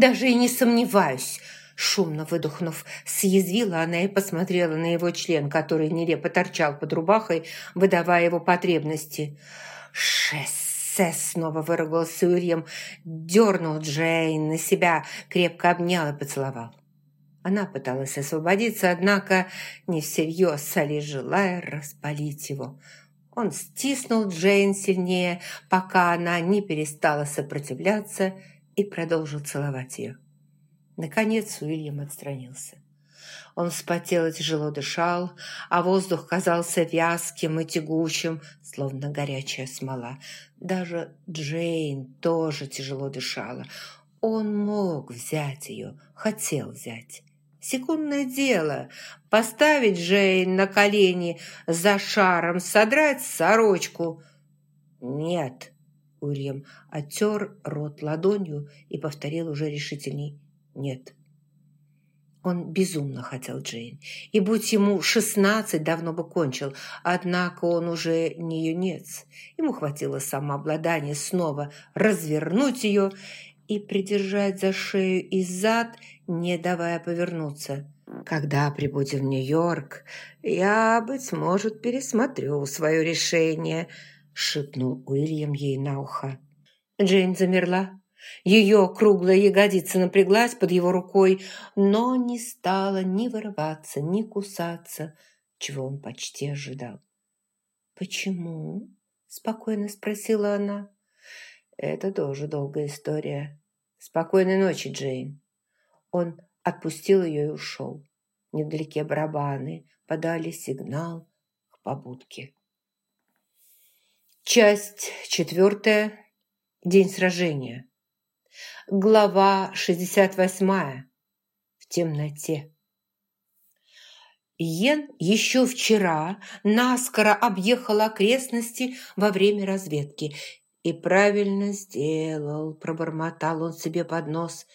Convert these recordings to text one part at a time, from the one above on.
«Даже и не сомневаюсь!» Шумно выдохнув, съязвила она и посмотрела на его член, который нелепо торчал под рубахой, выдавая его потребности. «Шессе!» – снова выругался Уильям, дернул Джейн на себя, крепко обнял и поцеловал. Она пыталась освободиться, однако не всерьез, а лишь желая распалить его. Он стиснул Джейн сильнее, пока она не перестала сопротивляться и продолжил целовать ее. Наконец Уильям отстранился. Он вспотел и тяжело дышал, а воздух казался вязким и тягучим, словно горячая смола. Даже Джейн тоже тяжело дышала. Он мог взять ее, хотел взять. Секундное дело – поставить Джейн на колени за шаром, содрать сорочку. «Нет», – Уильям оттер рот ладонью и повторил уже решительней – нет. Он безумно хотел Джейн, и будь ему шестнадцать, давно бы кончил, однако он уже не юнец. Ему хватило самообладания снова развернуть ее и придержать за шею и зад, не давая повернуться. «Когда прибудем в Нью-Йорк, я, быть может, пересмотрю свое решение», — шепнул Уильям ей на ухо. Джейн замерла, ее круглая ягодица напряглась под его рукой, но не стала ни вырываться, ни кусаться, чего он почти ожидал. «Почему?» – спокойно спросила она. «Это тоже долгая история. Спокойной ночи, Джейн». Он отпустил ее и ушел. Невдалеке барабаны подали сигнал к побудке. Часть четвертая. День сражения. Глава 68. В темноте. Йен еще вчера наскоро объехал окрестности во время разведки и правильно сделал, пробормотал он себе под нос.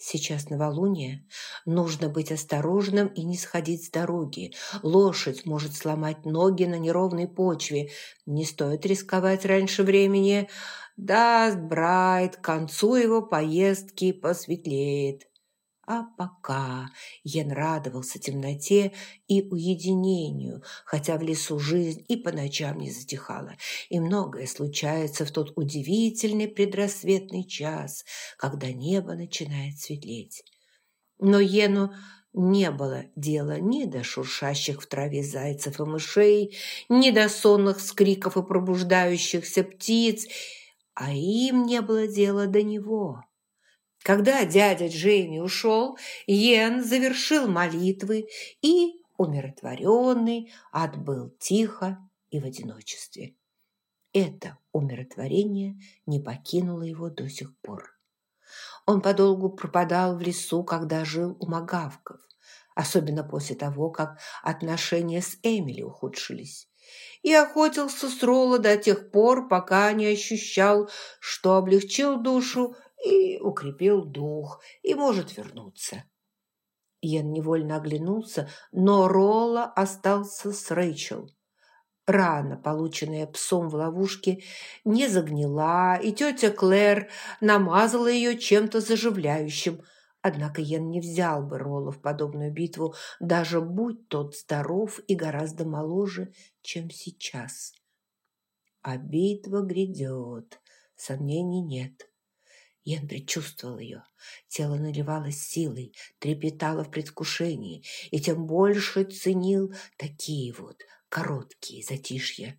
Сейчас новолуние, нужно быть осторожным и не сходить с дороги. Лошадь может сломать ноги на неровной почве. Не стоит рисковать раньше времени. Даст Брайт, к концу его поездки посветлеет. А пока Йен радовался темноте и уединению, хотя в лесу жизнь и по ночам не затихала, и многое случается в тот удивительный предрассветный час, когда небо начинает светлеть. Но Йену не было дела ни до шуршащих в траве зайцев и мышей, ни до сонных скриков и пробуждающихся птиц – а им не было дела до него. Когда дядя Джейми ушел, Йен завершил молитвы и, умиротворенный, отбыл тихо и в одиночестве. Это умиротворение не покинуло его до сих пор. Он подолгу пропадал в лесу, когда жил у магавков, особенно после того, как отношения с Эмили ухудшились и охотился с Ролла до тех пор, пока не ощущал, что облегчил душу и укрепил дух, и может вернуться. Ян невольно оглянулся, но Ролла остался с Рэйчел. Рана, полученная псом в ловушке, не загнила, и тетя Клэр намазала ее чем-то заживляющим – Однако Йен не взял бы Ролла в подобную битву, даже будь тот здоров и гораздо моложе, чем сейчас. А битва грядет, сомнений нет. Йен предчувствовал ее. Тело наливалось силой, трепетало в предвкушении, и тем больше ценил такие вот короткие затишья.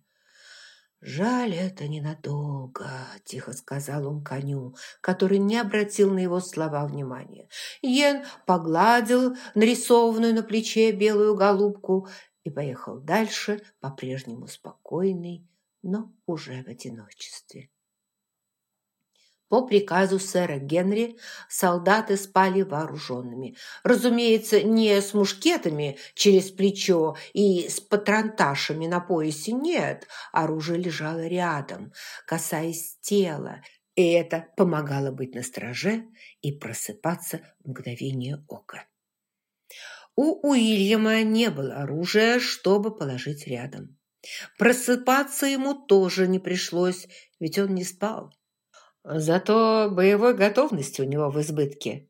«Жаль, это ненадолго», – тихо сказал он коню, который не обратил на его слова внимания. Йен погладил нарисованную на плече белую голубку и поехал дальше, по-прежнему спокойный, но уже в одиночестве. По приказу сэра Генри солдаты спали вооруженными. Разумеется, не с мушкетами через плечо и с патронташами на поясе, нет. Оружие лежало рядом, касаясь тела, и это помогало быть настороже и просыпаться в мгновение ока. У Уильяма не было оружия, чтобы положить рядом. Просыпаться ему тоже не пришлось, ведь он не спал. Зато боевой готовности у него в избытке.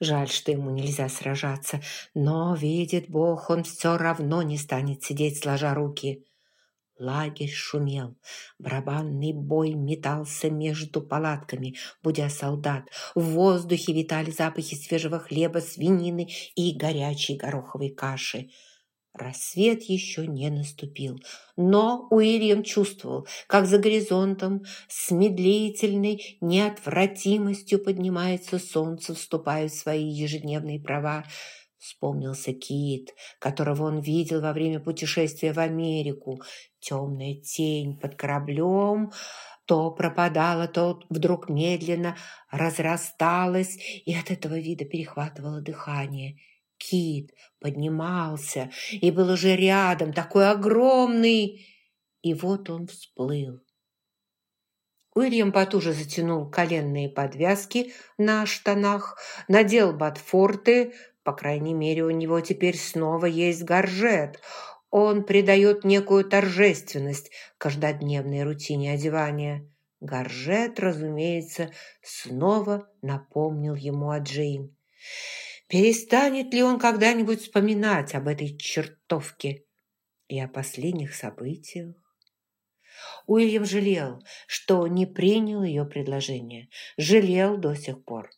Жаль, что ему нельзя сражаться, но, видит Бог, он все равно не станет сидеть сложа руки. Лагерь шумел, барабанный бой метался между палатками, будя солдат. В воздухе витали запахи свежего хлеба, свинины и горячей гороховой каши. Рассвет еще не наступил, но Уильям чувствовал, как за горизонтом с медлительной неотвратимостью поднимается солнце, вступая в свои ежедневные права. Вспомнился Кит, которого он видел во время путешествия в Америку. Темная тень под кораблем то пропадала, то вдруг медленно разрасталась, и от этого вида перехватывало дыхание. Кит поднимался и был уже рядом, такой огромный, и вот он всплыл. Уильям потуже затянул коленные подвязки на штанах, надел ботфорты, по крайней мере, у него теперь снова есть горжет. Он придает некую торжественность каждодневной рутине одевания. Горжет, разумеется, снова напомнил ему о Джейн. Перестанет ли он когда-нибудь вспоминать об этой чертовке и о последних событиях? Уильям жалел, что не принял ее предложение. Жалел до сих пор.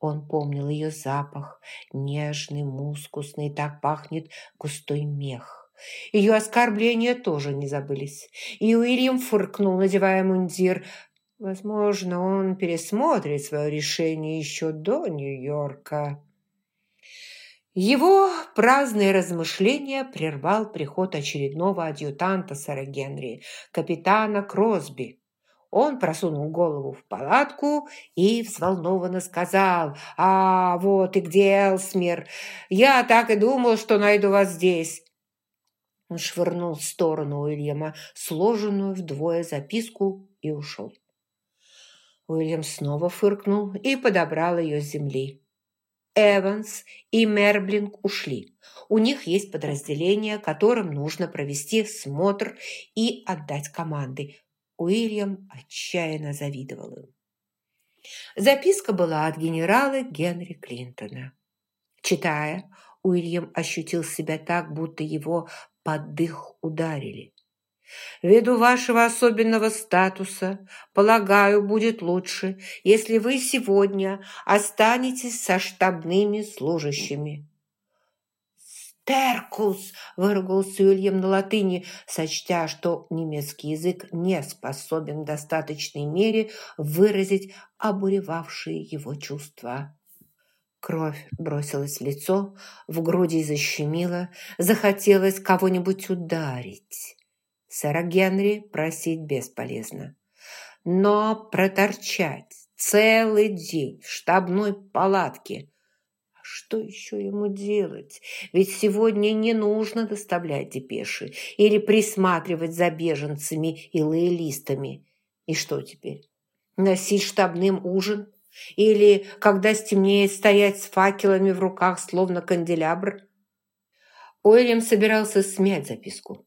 Он помнил ее запах, нежный, мускусный, так пахнет густой мех. Ее оскорбления тоже не забылись. И Уильям фыркнул, надевая мундир. Возможно, он пересмотрит свое решение еще до Нью-Йорка. Его праздные размышления прервал приход очередного адъютанта сэра Генри, капитана Кросби. Он просунул голову в палатку и взволнованно сказал, «А, вот и где Элсмир! Я так и думал, что найду вас здесь!» Он швырнул в сторону Уильяма сложенную вдвое записку и ушел. Уильям снова фыркнул и подобрал ее с земли. Эванс и Мерблинг ушли. У них есть подразделение, которым нужно провести смотр и отдать команды. Уильям отчаянно завидовал им. Записка была от генерала Генри Клинтона. Читая, Уильям ощутил себя так, будто его под дых ударили. Ввиду вашего особенного статуса, полагаю, будет лучше, если вы сегодня останетесь со штабными служащими. «Теркус!» – выругался Уильям на латыни, сочтя, что немецкий язык не способен в достаточной мере выразить обуревавшие его чувства. Кровь бросилась в лицо, в груди защемило, захотелось кого-нибудь ударить. Сэра Генри просить бесполезно. Но проторчать целый день в штабной палатке что еще ему делать? Ведь сегодня не нужно доставлять депеши или присматривать за беженцами и лоялистами. И что теперь? Носить штабным ужин? Или, когда стемнеет, стоять с факелами в руках, словно канделябр? Уильям собирался смять записку.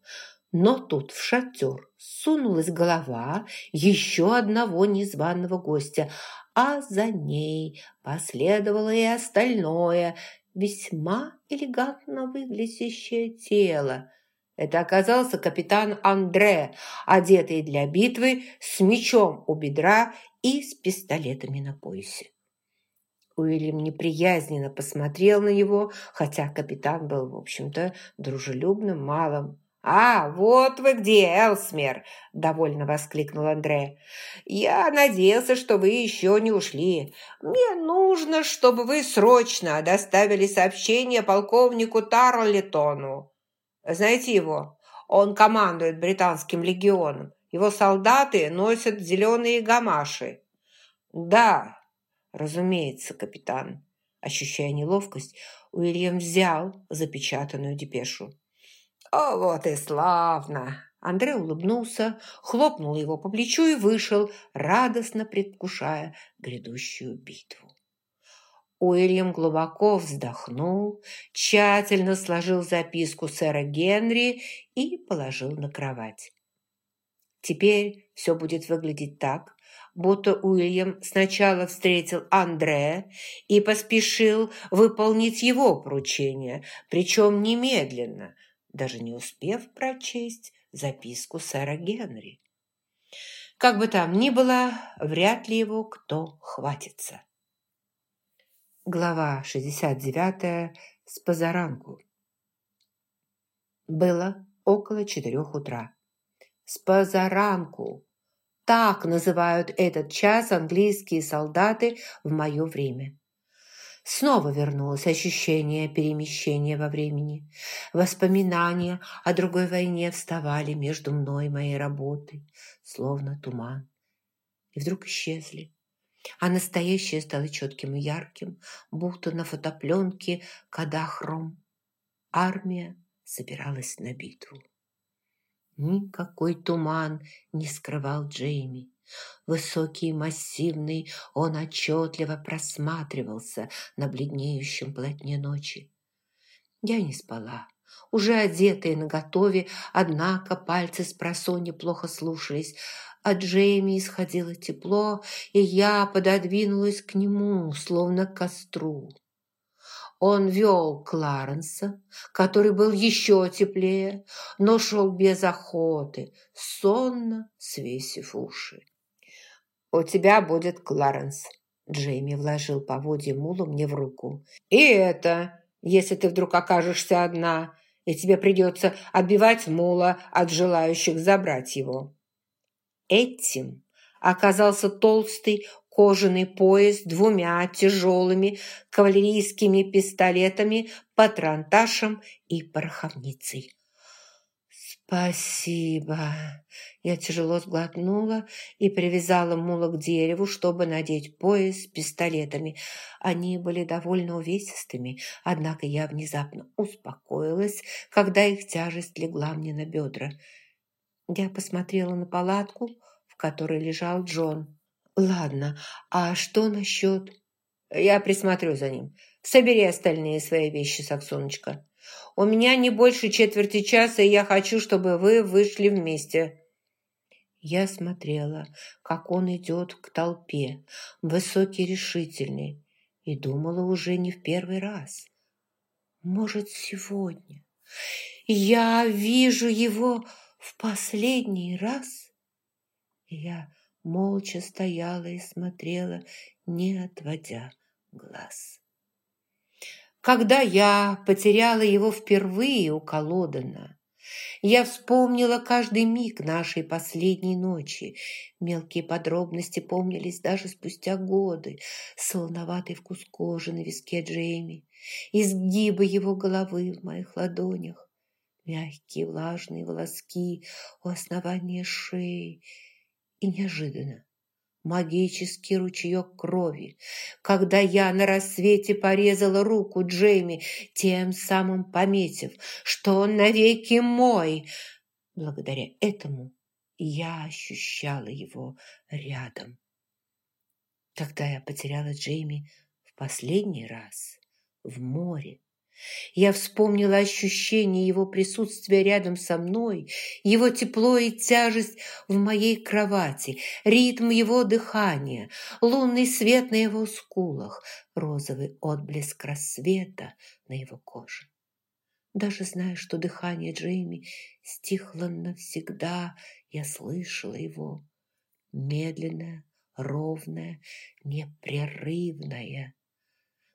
Но тут в шатер сунулась голова еще одного незваного гостя, а за ней последовало и остальное, весьма элегантно выглядящее тело. Это оказался капитан Андре, одетый для битвы, с мечом у бедра и с пистолетами на поясе. Уильям неприязненно посмотрел на него, хотя капитан был, в общем-то, дружелюбным малым. «А, вот вы где, Элсмер!» – довольно воскликнул Андре. «Я надеялся, что вы еще не ушли. Мне нужно, чтобы вы срочно доставили сообщение полковнику Тарлетону. Знаете его? Он командует британским легионом. Его солдаты носят зеленые гамаши». «Да, разумеется, капитан». Ощущая неловкость, Уильям взял запечатанную депешу. «О, вот и славно!» Андрей улыбнулся, хлопнул его по плечу и вышел, радостно предвкушая грядущую битву. Уильям глубоко вздохнул, тщательно сложил записку сэра Генри и положил на кровать. Теперь все будет выглядеть так, будто Уильям сначала встретил Андре и поспешил выполнить его поручение, причем немедленно, даже не успев прочесть записку сэра Генри. Как бы там ни было, вряд ли его кто хватится. Глава 69. С позаранку. Было около четырех утра. С позаранку. Так называют этот час английские солдаты в мое время. Снова вернулось ощущение перемещения во времени. Воспоминания о другой войне вставали между мной и моей работой, словно туман. И вдруг исчезли. А настоящее стало четким и ярким, будто на фотопленке кадахром. Армия собиралась на битву. Никакой туман не скрывал Джейми. Высокий и массивный, он отчетливо просматривался на бледнеющем полотне ночи. Я не спала, уже одетая наготове, однако пальцы с просонья плохо слушались. От Джейми исходило тепло, и я пододвинулась к нему, словно к костру. Он вел Кларенса, который был еще теплее, но шел без охоты, сонно свесив уши. «У тебя будет Кларенс», – Джейми вложил поводья мулу мне в руку. «И это, если ты вдруг окажешься одна, и тебе придется отбивать мула от желающих забрать его». Этим оказался толстый кожаный пояс двумя тяжелыми кавалерийскими пистолетами, патронташем и пороховницей. «Спасибо!» Я тяжело сглотнула и привязала мула к дереву, чтобы надеть пояс с пистолетами. Они были довольно увесистыми, однако я внезапно успокоилась, когда их тяжесть легла мне на бедра. Я посмотрела на палатку, в которой лежал Джон. «Ладно, а что насчет...» «Я присмотрю за ним. Собери остальные свои вещи, Саксоночка. У меня не больше четверти часа, и я хочу, чтобы вы вышли вместе». Я смотрела, как он идет к толпе, высокий, решительный, и думала уже не в первый раз. Может, сегодня я вижу его в последний раз? я молча стояла и смотрела, не отводя глаз. Когда я потеряла его впервые у Колодана, я вспомнила каждый миг нашей последней ночи. Мелкие подробности помнились даже спустя годы. Солоноватый вкус кожи на виске Джейми, изгибы его головы в моих ладонях, мягкие влажные волоски у основания шеи и неожиданно магический ручеек крови, когда я на рассвете порезала руку Джейми, тем самым пометив, что он навеки мой. Благодаря этому я ощущала его рядом. Когда я потеряла Джейми в последний раз в море, я вспомнила ощущение его присутствия рядом со мной, его тепло и тяжесть в моей кровати, ритм его дыхания, лунный свет на его скулах, розовый отблеск рассвета на его коже. Даже зная, что дыхание Джейми стихло навсегда, я слышала его. Медленное, ровное, непрерывное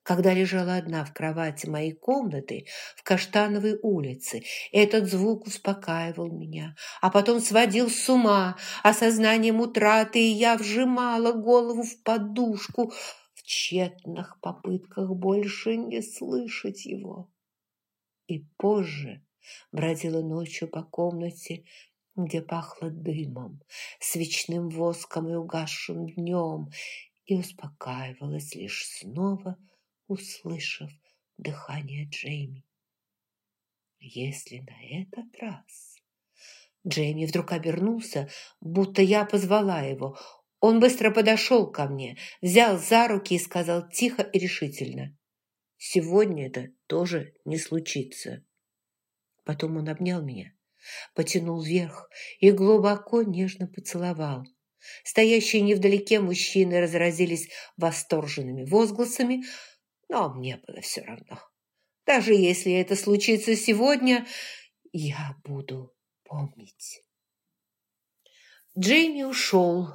когда лежала одна в кровати моей комнаты в Каштановой улице. Этот звук успокаивал меня, а потом сводил с ума осознанием утраты, и я вжимала голову в подушку в тщетных попытках больше не слышать его. И позже бродила ночью по комнате, где пахло дымом, свечным воском и угасшим днем, и успокаивалась лишь снова – услышав дыхание Джейми. Если на этот раз... Джейми вдруг обернулся, будто я позвала его. Он быстро подошел ко мне, взял за руки и сказал тихо и решительно. «Сегодня это тоже не случится». Потом он обнял меня, потянул вверх и глубоко нежно поцеловал. Стоящие невдалеке мужчины разразились восторженными возгласами, но мне было все равно. Даже если это случится сегодня, я буду помнить. Джейми ушел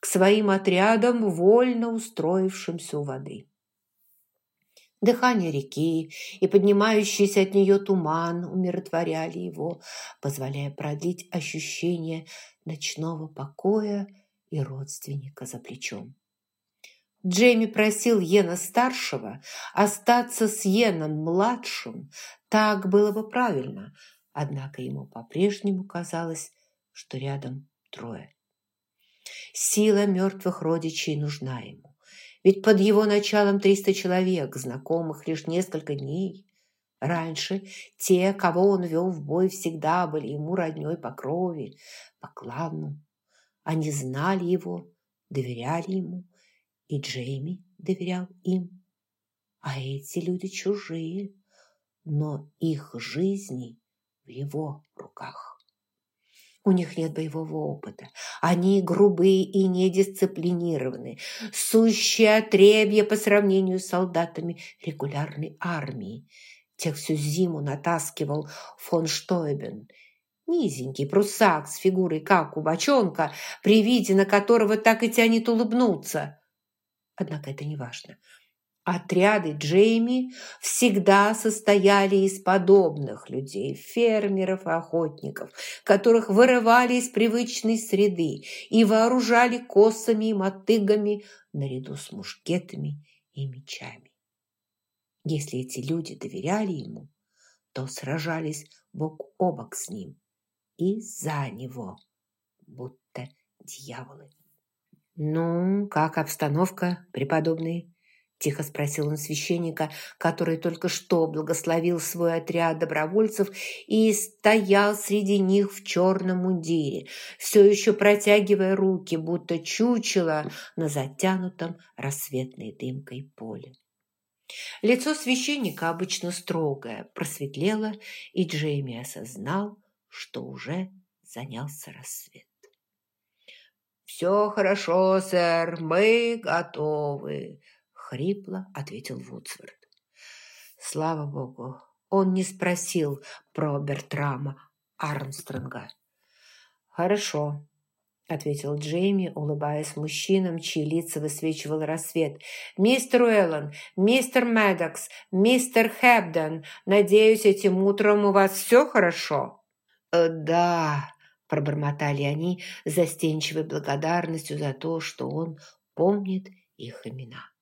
к своим отрядам, вольно устроившимся у воды. Дыхание реки и поднимающийся от нее туман умиротворяли его, позволяя продлить ощущение ночного покоя и родственника за плечом. Джейми просил Йена-старшего остаться с Йеном-младшим. Так было бы правильно, однако ему по-прежнему казалось, что рядом трое. Сила мертвых родичей нужна ему. Ведь под его началом 300 человек, знакомых лишь несколько дней. Раньше те, кого он вел в бой, всегда были ему роднёй по крови, по клану. Они знали его, доверяли ему, и Джейми доверял им. А эти люди чужие, но их жизни в его руках. У них нет боевого опыта. Они грубые и недисциплинированные, сущие отребья по сравнению с солдатами регулярной армии. Тех всю зиму натаскивал фон Штойбен. Низенький прусак с фигурой, как у бочонка, при виде на которого так и тянет улыбнуться. Однако это не важно. Отряды Джейми всегда состояли из подобных людей, фермеров и охотников, которых вырывали из привычной среды и вооружали косами и мотыгами наряду с мушкетами и мечами. Если эти люди доверяли ему, то сражались бок о бок с ним и за него, будто дьяволы. «Ну, как обстановка, преподобный?» Тихо спросил он священника, который только что благословил свой отряд добровольцев и стоял среди них в черном мундире, все еще протягивая руки, будто чучело на затянутом рассветной дымкой поле. Лицо священника, обычно строгое, просветлело, и Джейми осознал, что уже занялся рассвет. «Все хорошо, сэр, мы готовы», хрипло ответил Вудсворт. Слава богу, он не спросил про Бертрама Армстронга. «Хорошо», – ответил Джейми, улыбаясь мужчинам, чьи лица высвечивал рассвет. «Мистер Уэллон, мистер Мэддокс, мистер Хэбден, надеюсь, этим утром у вас все хорошо?» «Э, «Да», – пробормотали они, застенчивой благодарностью за то, что он помнит их имена.